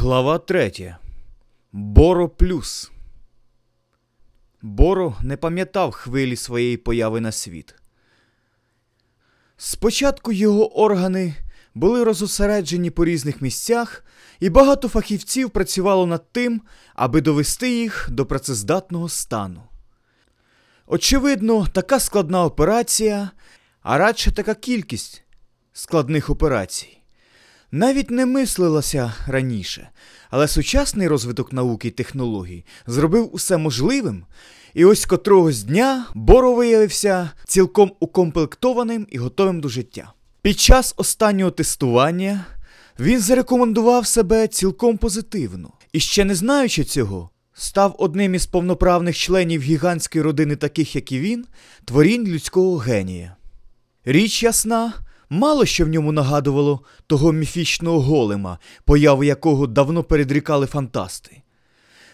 Глава 3. Боро Плюс. Боро не пам'ятав хвилі своєї появи на світ. Спочатку його органи були розосереджені по різних місцях, і багато фахівців працювало над тим, аби довести їх до працездатного стану. Очевидно, така складна операція, а радше така кількість складних операцій навіть не мислилася раніше, але сучасний розвиток науки і технологій зробив усе можливим, і ось котрогось дня Боро виявився цілком укомплектованим і готовим до життя. Під час останнього тестування він зарекомендував себе цілком позитивно і ще не знаючи цього, став одним із повноправних членів гігантської родини, таких як і він, творінь людського генія. Річ ясна, Мало що в ньому нагадувало того міфічного голема, появу якого давно передрікали фантасти.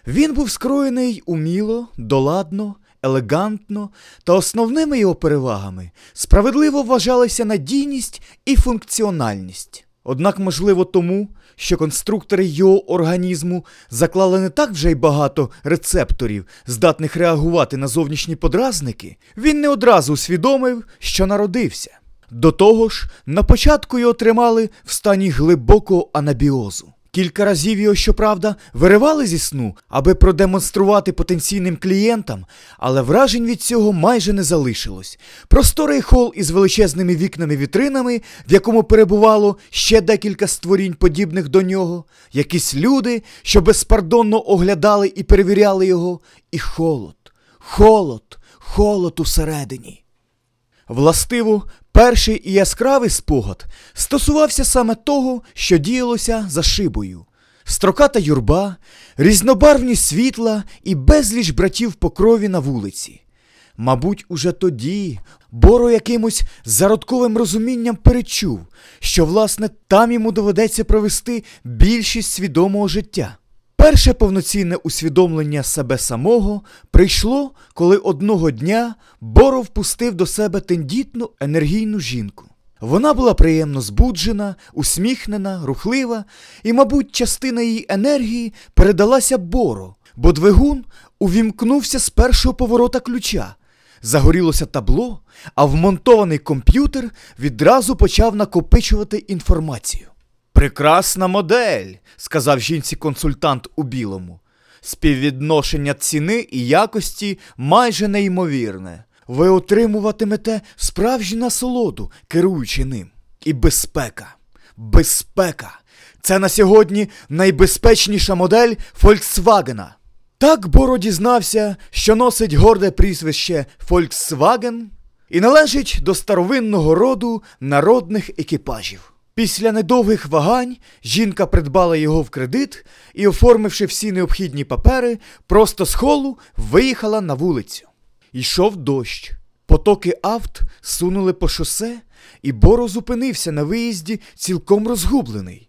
Він був скроєний уміло, доладно, елегантно, та основними його перевагами справедливо вважалися надійність і функціональність. Однак, можливо, тому, що конструктори його організму заклали не так вже й багато рецепторів, здатних реагувати на зовнішні подразники, він не одразу усвідомив, що народився. До того ж, на початку його тримали в стані глибокого анабіозу. Кілька разів його, щоправда, виривали зі сну, аби продемонструвати потенційним клієнтам, але вражень від цього майже не залишилось. Просторий хол із величезними вікнами-вітринами, в якому перебувало ще декілька створінь, подібних до нього, якісь люди, що безпардонно оглядали і перевіряли його, і холод, холод, холод усередині. Властиво, перший і яскравий спогад стосувався саме того, що діялося за шибою. Строката юрба, різнобарвні світла і безліч братів по крові на вулиці. Мабуть, уже тоді Боро якимось зародковим розумінням перечув, що, власне, там йому доведеться провести більшість свідомого життя. Перше повноцінне усвідомлення себе самого прийшло, коли одного дня Боро впустив до себе тендітну енергійну жінку. Вона була приємно збуджена, усміхнена, рухлива, і, мабуть, частина її енергії передалася Боро, бо двигун увімкнувся з першого поворота ключа. Загорілося табло, а вмонтований комп'ютер відразу почав накопичувати інформацію. Прекрасна модель, сказав жінці консультант у білому. Співвідношення ціни і якості майже неймовірне. Ви отримуватимете справжню насолоду, керуючи ним. І безпека. Безпека. Це на сьогодні найбезпечніша модель Фольксвагена. Так Боро дізнався, що носить горде прізвище Volkswagen і належить до старовинного роду народних екіпажів. Після недовгих вагань жінка придбала його в кредит і, оформивши всі необхідні папери, просто з холу виїхала на вулицю. Йшов дощ. Потоки авт сунули по шосе, і Боро зупинився на виїзді цілком розгублений.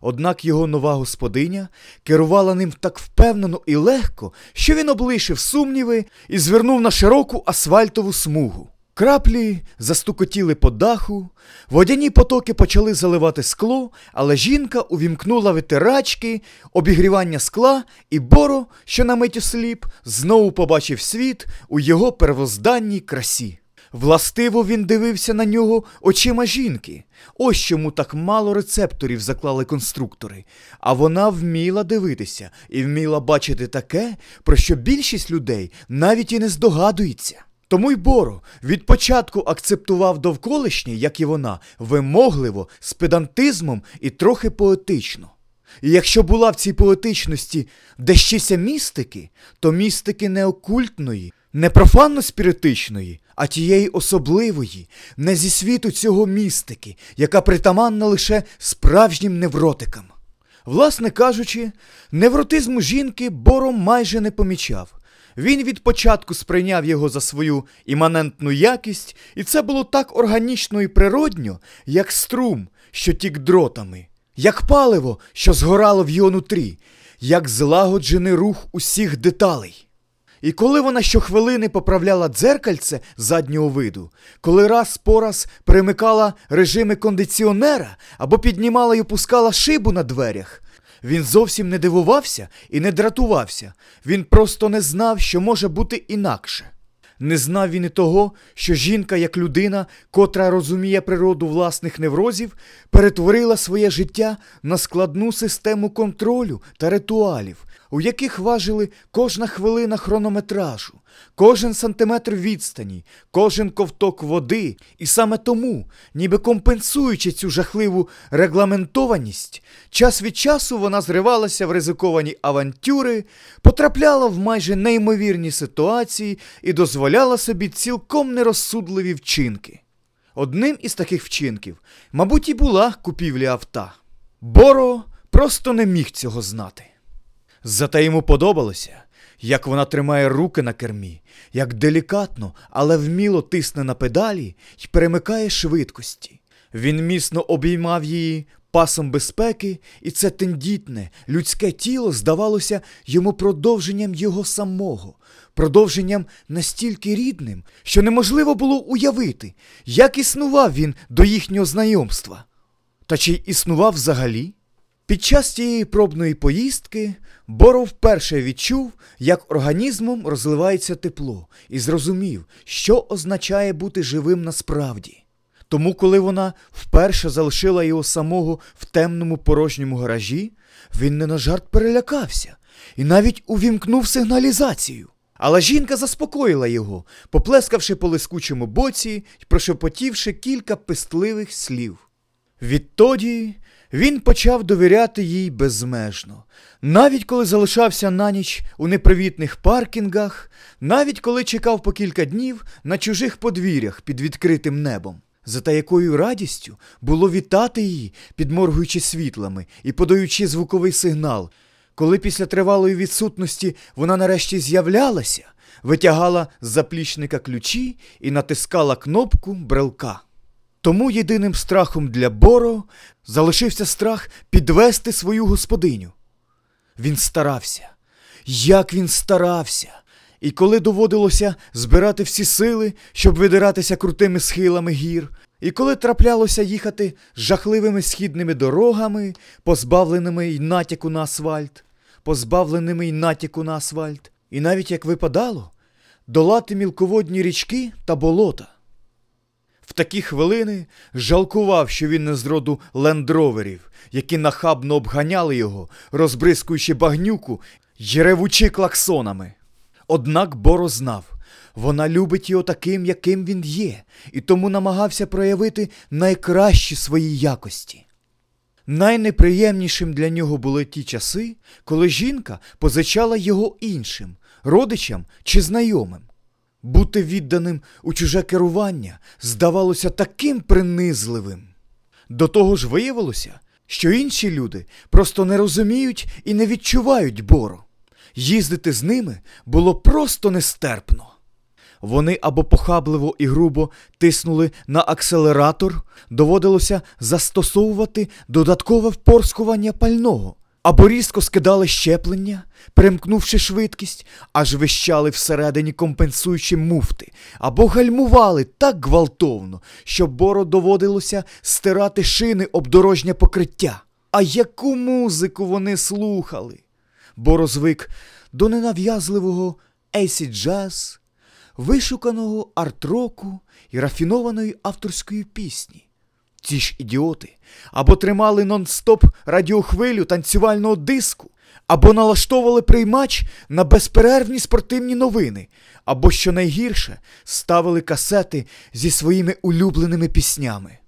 Однак його нова господиня керувала ним так впевнено і легко, що він облишив сумніви і звернув на широку асфальтову смугу. Краплі застукотіли по даху, водяні потоки почали заливати скло, але жінка увімкнула витирачки, обігрівання скла, і Боро, що на мить осліп, знову побачив світ у його первозданній красі. Властиво він дивився на нього очима жінки. Ось чому так мало рецепторів заклали конструктори. А вона вміла дивитися і вміла бачити таке, про що більшість людей навіть і не здогадується. Тому й Боро від початку акцептував довколишнє, як і вона, вимогливо, з педантизмом і трохи поетично. І якщо була в цій поетичності дещися містики, то містики не окультної, не профанно спіритичної, а тієї особливої, не зі світу цього містики, яка притаманна лише справжнім невротикам. Власне кажучи, невротизму жінки Боро майже не помічав. Він від початку сприйняв його за свою іманентну якість, і це було так органічно і природньо, як струм, що тік дротами, як паливо, що згорало в його нутрі, як злагоджений рух усіх деталей. І коли вона щохвилини поправляла дзеркальце заднього виду, коли раз по раз перемикала режими кондиціонера або піднімала й опускала шибу на дверях, він зовсім не дивувався і не дратувався. Він просто не знав, що може бути інакше. Не знав він і того, що жінка, як людина, котра розуміє природу власних неврозів, перетворила своє життя на складну систему контролю та ритуалів, у яких важили кожна хвилина хронометражу, кожен сантиметр відстані, кожен ковток води, і саме тому, ніби компенсуючи цю жахливу регламентованість, час від часу вона зривалася в ризиковані авантюри, потрапляла в майже неймовірні ситуації і дозволяла собі цілком нерозсудливі вчинки. Одним із таких вчинків, мабуть, і була купівля авто. Боро просто не міг цього знати. Зате йому подобалося, як вона тримає руки на кермі, як делікатно, але вміло тисне на педалі й перемикає швидкості. Він міцно обіймав її пасом безпеки, і це тендітне, людське тіло здавалося йому продовженням його самого, продовженням настільки рідним, що неможливо було уявити, як існував він до їхнього знайомства. Та чи існував взагалі? Під час цієї пробної поїздки Боро вперше відчув, як організмом розливається тепло, і зрозумів, що означає бути живим насправді. Тому, коли вона вперше залишила його самого в темному порожньому гаражі, він не на жарт перелякався і навіть увімкнув сигналізацію. Але жінка заспокоїла його, поплескавши по лискучому боці й прошепотівши кілька пестливих слів. Відтоді він почав довіряти їй безмежно, навіть коли залишався на ніч у непривітних паркінгах, навіть коли чекав по кілька днів на чужих подвір'ях під відкритим небом. Зате якою радістю було вітати її, підморгуючи світлами і подаючи звуковий сигнал, коли після тривалої відсутності вона нарешті з'являлася, витягала з заплічника ключі і натискала кнопку брелка. Тому єдиним страхом для Боро залишився страх підвести свою господиню. Він старався, як він старався. І коли доводилося збирати всі сили, щоб видиратися крутими схилами гір, і коли траплялося їхати жахливими східними дорогами, позбавленими й натяку на асфальт, позбавленими й натяку на асфальт, і навіть як випадало, долати мілководні річки та болота. В такі хвилини жалкував, що він не з роду лендроверів, які нахабно обганяли його, розбризкуючи багнюку й ревучи клаксонами. Однак Боро знав, вона любить його таким, яким він є, і тому намагався проявити найкращі свої якості. Найнеприємнішим для нього були ті часи, коли жінка позичала його іншим, родичам чи знайомим. Бути відданим у чуже керування здавалося таким принизливим. До того ж виявилося, що інші люди просто не розуміють і не відчувають бору. Їздити з ними було просто нестерпно. Вони або похабливо і грубо тиснули на акселератор, доводилося застосовувати додаткове впорскування пального, або різко скидали щеплення, перемкнувши швидкість, аж вищали всередині компенсуючи муфти, або гальмували так гвалтовно, що боро доводилося стирати шини об дорожнє покриття. А яку музику вони слухали? Боро звик до ненав'язливого ейсі джаз, вишуканого арт-року і рафінованої авторської пісні. Ці ж ідіоти або тримали нон-стоп радіохвилю танцювального диску, або налаштовували приймач на безперервні спортивні новини, або, що найгірше, ставили касети зі своїми улюбленими піснями.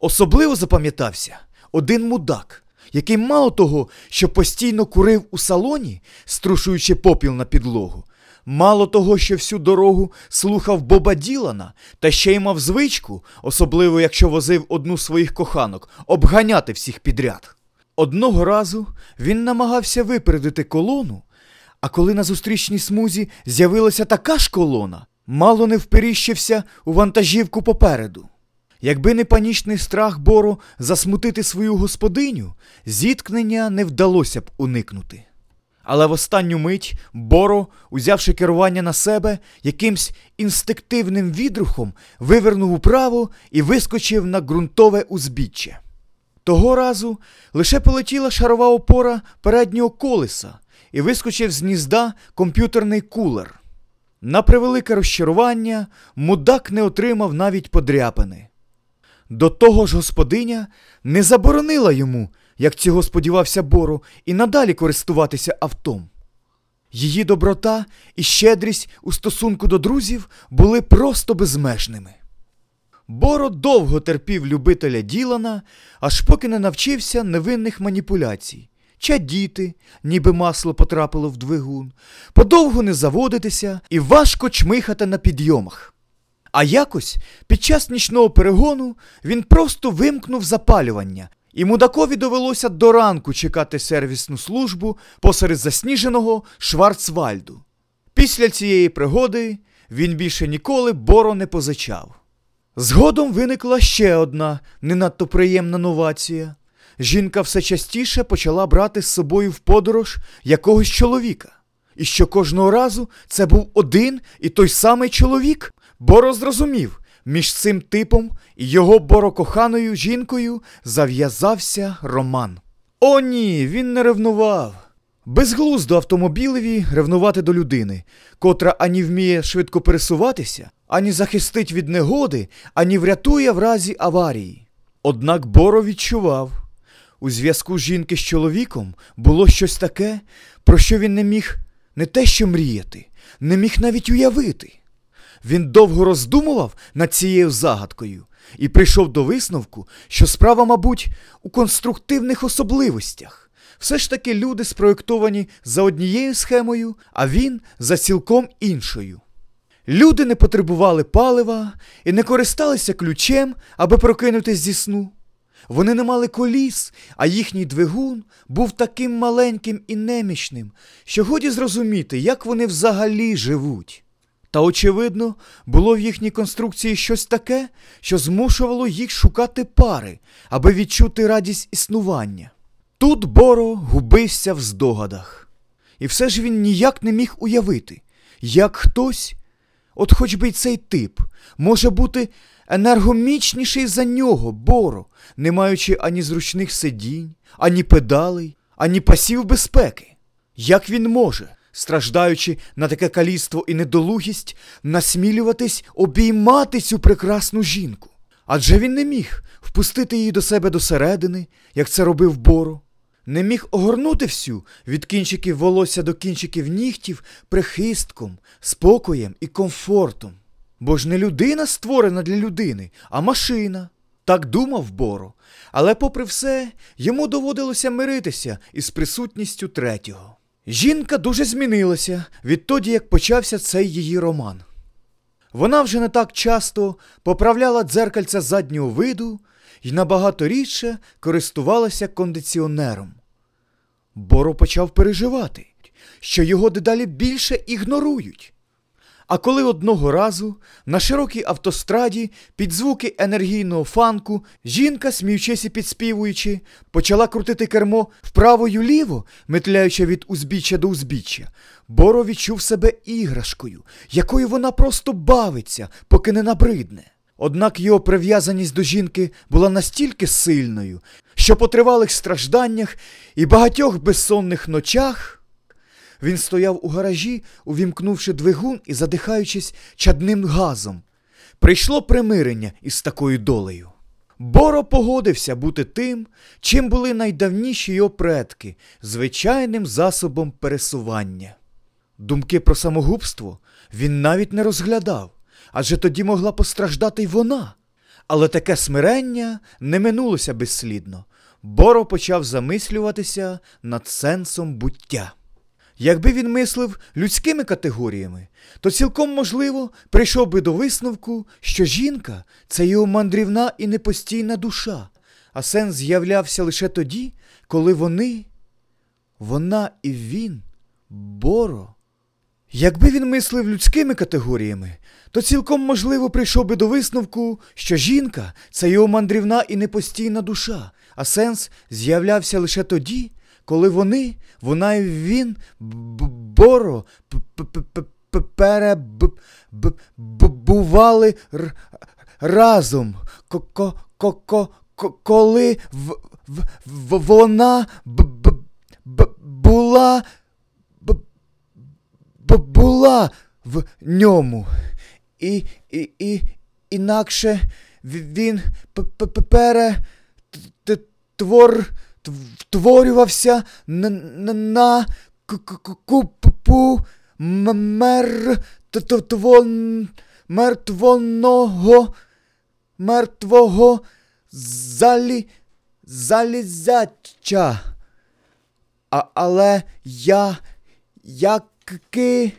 Особливо запам'ятався один мудак, який мало того, що постійно курив у салоні, струшуючи попіл на підлогу, мало того, що всю дорогу слухав Боба Ділана, та ще й мав звичку, особливо якщо возив одну з своїх коханок, обганяти всіх підряд. Одного разу він намагався випередити колону, а коли на зустрічній смузі з'явилася така ж колона, мало не вперіщився у вантажівку попереду. Якби не панічний страх Боро засмутити свою господиню, зіткнення не вдалося б уникнути. Але в останню мить Боро, узявши керування на себе, якимсь інстинктивним відрухом вивернув управо і вискочив на ґрунтове узбіччя. Того разу лише полетіла шарова опора переднього колеса і вискочив з гнізда комп'ютерний кулер. На превелике розчарування мудак не отримав навіть подряпини. До того ж господиня не заборонила йому, як цього сподівався Бору, і надалі користуватися автом. Її доброта і щедрість у стосунку до друзів були просто безмежними. Боро довго терпів любителя Ділана, аж поки не навчився невинних маніпуляцій. Чадіти, ніби масло потрапило в двигун, подовго не заводитися і важко чмихати на підйомах. А якось під час нічного перегону він просто вимкнув запалювання, і мудакові довелося до ранку чекати сервісну службу посеред засніженого Шварцвальду. Після цієї пригоди він більше ніколи боро не позичав. Згодом виникла ще одна не надто приємна новація. Жінка все частіше почала брати з собою в подорож якогось чоловіка. І що кожного разу це був один і той самий чоловік, Боро зрозумів, між цим типом і його борокоханою жінкою зав'язався роман. О, ні, він не ревнував. Безглуздо автомобілеві ревнувати до людини, котра ані вміє швидко пересуватися, ані захистить від негоди, ані врятує в разі аварії. Однак Боро відчував, у зв'язку жінки з чоловіком було щось таке, про що він не міг не те що мріяти, не міг навіть уявити. Він довго роздумував над цією загадкою і прийшов до висновку, що справа, мабуть, у конструктивних особливостях. Все ж таки люди спроєктовані за однією схемою, а він за цілком іншою. Люди не потребували палива і не користалися ключем, аби прокинутись зі сну. Вони не мали коліс, а їхній двигун був таким маленьким і немічним, що годі зрозуміти, як вони взагалі живуть. Та, очевидно, було в їхній конструкції щось таке, що змушувало їх шукати пари, аби відчути радість існування. Тут Боро губився в здогадах. І все ж він ніяк не міг уявити, як хтось, от хоч би й цей тип, може бути енергомічніший за нього, Боро, не маючи ані зручних сидінь, ані педалей, ані пасів безпеки. Як він може, страждаючи на таке каліство і недолугість, насмілюватись обіймати цю прекрасну жінку? Адже він не міг впустити її до себе досередини, як це робив Боро, не міг огорнути всю від кінчиків волосся до кінчиків нігтів прихистком, спокоєм і комфортом. Бо ж не людина створена для людини, а машина. Так думав Боро, але, попри все, йому доводилося миритися із присутністю третього. Жінка дуже змінилася відтоді, як почався цей її роман. Вона вже не так часто поправляла дзеркальця заднього виду і набагато рідше користувалася кондиціонером. Боро почав переживати, що його дедалі більше ігнорують. А коли одного разу на широкій автостраді під звуки енергійного фанку жінка, сміючись і підспівуючи, почала крутити кермо вправо й ліво, метляючи від узбіччя до узбіччя, Боро відчув себе іграшкою, якою вона просто бавиться, поки не набридне. Однак його прив'язаність до жінки була настільки сильною, що по тривалих стражданнях і багатьох безсонних ночах він стояв у гаражі, увімкнувши двигун і задихаючись чадним газом. Прийшло примирення із такою долею. Боро погодився бути тим, чим були найдавніші його предки, звичайним засобом пересування. Думки про самогубство він навіть не розглядав, адже тоді могла постраждати й вона. Але таке смирення не минулося безслідно. Боро почав замислюватися над сенсом буття. Якби він мислив людськими категоріями, то цілком можливо прийшов би до висновку, що жінка це його мандрівна і непостійна душа, а сенс з'являвся лише тоді, коли вони, вона і він, Боро. Якби він мислив людськими категоріями, то цілком можливо прийшов би до висновку, що жінка це його мандрівна і непостійна душа, а сенс з'являвся лише тоді, коли вони, вона і він, боро, п- п- п- п- п- пере, б- б- б- бували р- разом, ко- ко- ко- ко- ко- коли вона була була в ньому. І, і, і інакше він п- п- п- пере т- т- твор тв- творювався на, на, на купу м- мер т- т- мертвоного мертвого залі залізяча. А, але я який,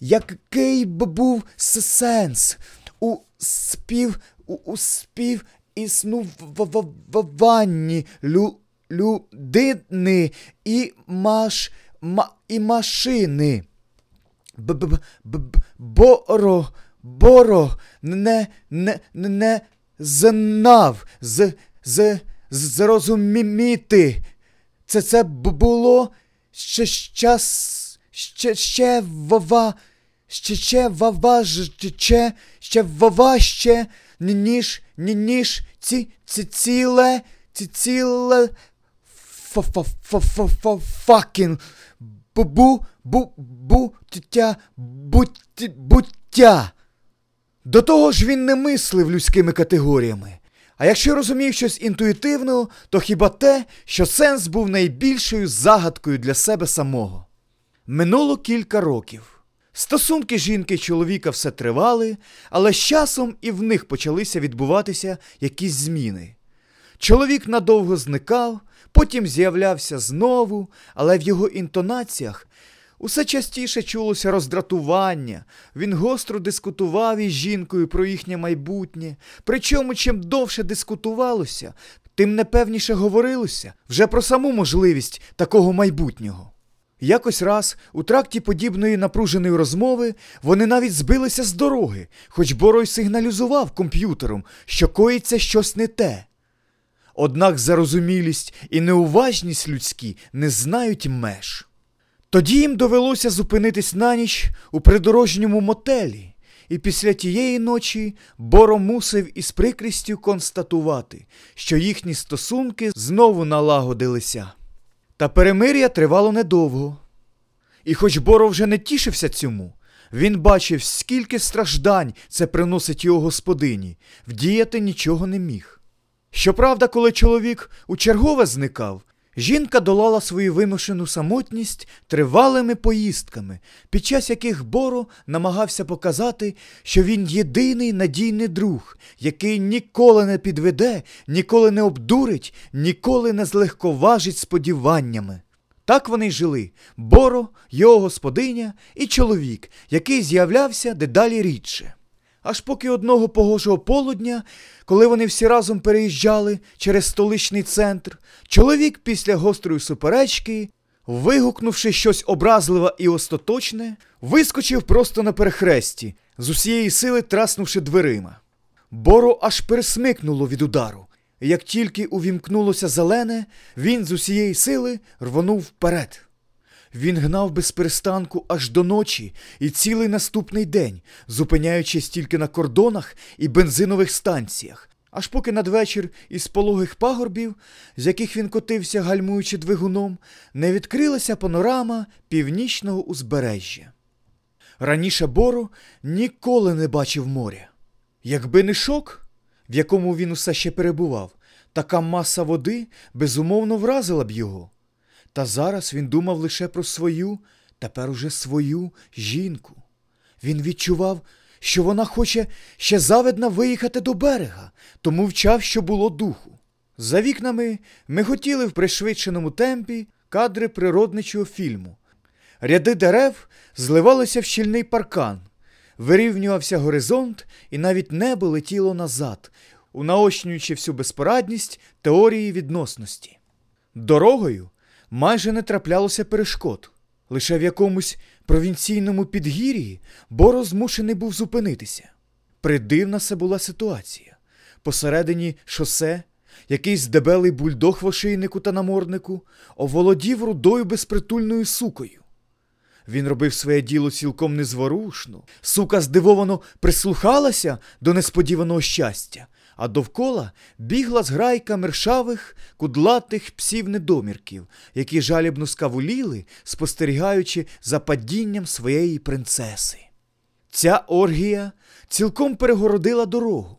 який б був сенс у спів у, у спів існуванні лю, людини і маш, ма, і машини. Б, б, б, б, боро, боро не, не, не знав з, з, зрозуміти. Це це було ще час, ще, ще вова, ще, ще вава, ще, ще важче, ніж, ні- ніж ці, ці ціле, ці ціле факін бу бу буття будь- буття. До того ж він не мислив людськими категоріями. А якщо розумів щось інтуїтивно, то хіба те, що сенс був найбільшою загадкою для себе самого. Минуло кілька років. Стосунки жінки й чоловіка все тривали, але з часом і в них почалися відбуватися якісь зміни. Чоловік надовго зникав, потім з'являвся знову, але в його інтонаціях усе частіше чулося роздратування. Він гостро дискутував із жінкою про їхнє майбутнє. Причому, чим довше дискутувалося, тим непевніше говорилося вже про саму можливість такого майбутнього. Якось раз у тракті подібної напруженої розмови вони навіть збилися з дороги, хоч Борой сигналізував комп'ютером, що коїться щось не те. Однак зарозумілість і неуважність людські не знають меж. Тоді їм довелося зупинитись на ніч у придорожньому мотелі, і після тієї ночі Боро мусив із прикрістю констатувати, що їхні стосунки знову налагодилися. Та перемир'я тривало недовго. І хоч Боро вже не тішився цьому, він бачив, скільки страждань це приносить його господині, вдіяти нічого не міг. Щоправда, коли чоловік у чергове зникав, жінка долала свою вимушену самотність тривалими поїздками, під час яких Боро намагався показати, що він єдиний надійний друг, який ніколи не підведе, ніколи не обдурить, ніколи не злегковажить сподіваннями. Так вони й жили Боро, його господиня і чоловік, який з'являвся дедалі рідше. Аж поки одного погожого полудня, коли вони всі разом переїжджали через столичний центр, чоловік після гострої суперечки, вигукнувши щось образливе і остаточне, вискочив просто на перехресті, з усієї сили траснувши дверима. Боро аж пересмикнуло від удару. Як тільки увімкнулося зелене, він з усієї сили рвонув вперед. Він гнав без перестанку аж до ночі і цілий наступний день, зупиняючись тільки на кордонах і бензинових станціях, аж поки надвечір із пологих пагорбів, з яких він котився, гальмуючи двигуном, не відкрилася панорама північного узбережжя. Раніше Боро ніколи не бачив моря. Якби не шок, в якому він усе ще перебував, така маса води безумовно вразила б його. Та зараз він думав лише про свою, тепер уже свою жінку. Він відчував, що вона хоче ще завидна виїхати до берега, тому вчав, що було духу. За вікнами миготіли в пришвидшеному темпі кадри природничого фільму. Ряди дерев зливалися в щільний паркан, вирівнювався горизонт, і навіть небо летіло назад, унаочнюючи всю безпорадність теорії відносності. Дорогою майже не траплялося перешкод. Лише в якомусь провінційному підгір'ї Боро змушений був зупинитися. Придивна це була ситуація. Посередині шосе, якийсь дебелий бульдог в ошейнику та наморднику оволодів рудою безпритульною сукою. Він робив своє діло цілком незворушно. Сука здивовано прислухалася до несподіваного щастя, а довкола бігла зграйка мершавих, кудлатих псів-недомірків, які жалібно скавуліли, спостерігаючи за падінням своєї принцеси. Ця оргія цілком перегородила дорогу,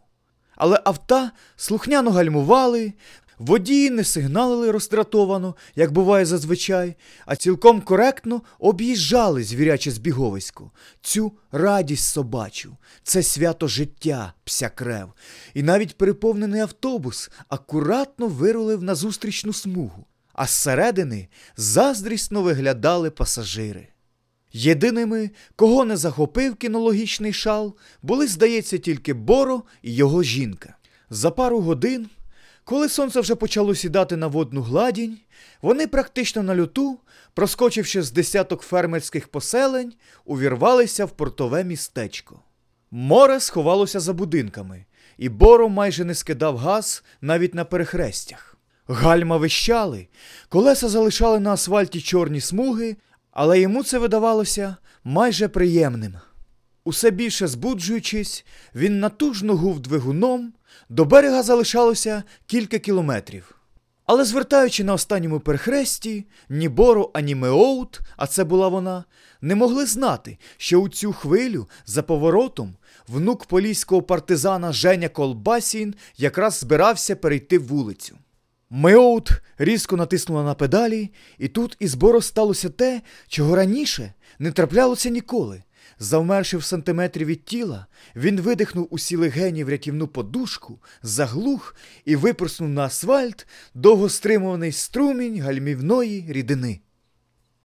але авта слухняно гальмували, водії не сигналили розтратовано, як буває зазвичай, а цілком коректно об'їжджали звіряче збіговисько, цю радість собачу, це свято життя, псякрев. І навіть переповнений автобус акуратно вирулив на зустрічну смугу, а зсередини заздрісно виглядали пасажири. Єдиними, кого не захопив кінологічний шал, були, здається, тільки Боро і його жінка. За пару годин, коли сонце вже почало сідати на водну гладінь, вони практично на люту, проскочивши з десяток фермерських поселень, увірвалися в портове містечко. Море сховалося за будинками, і Боро майже не скидав газ навіть на перехрестях. Гальма вищали, колеса залишали на асфальті чорні смуги, але йому це видавалося майже приємним. Усе більше збуджуючись, він натужно гув двигуном, до берега залишалося кілька кілометрів. Але звертаючи на останньому перехресті, ні Боро, ані Меоут, а це була вона, не могли знати, що у цю хвилю за поворотом внук поліського партизана Женя Колбасін якраз збирався перейти вулицю. Меоут різко натиснула на педалі, і тут із Боро сталося те, чого раніше не траплялося ніколи. Завмерши в сантиметрі від тіла, він видихнув усі легені в рятівну подушку, заглух і випорснув на асфальт довгостримуваний струмінь гальмівної рідини.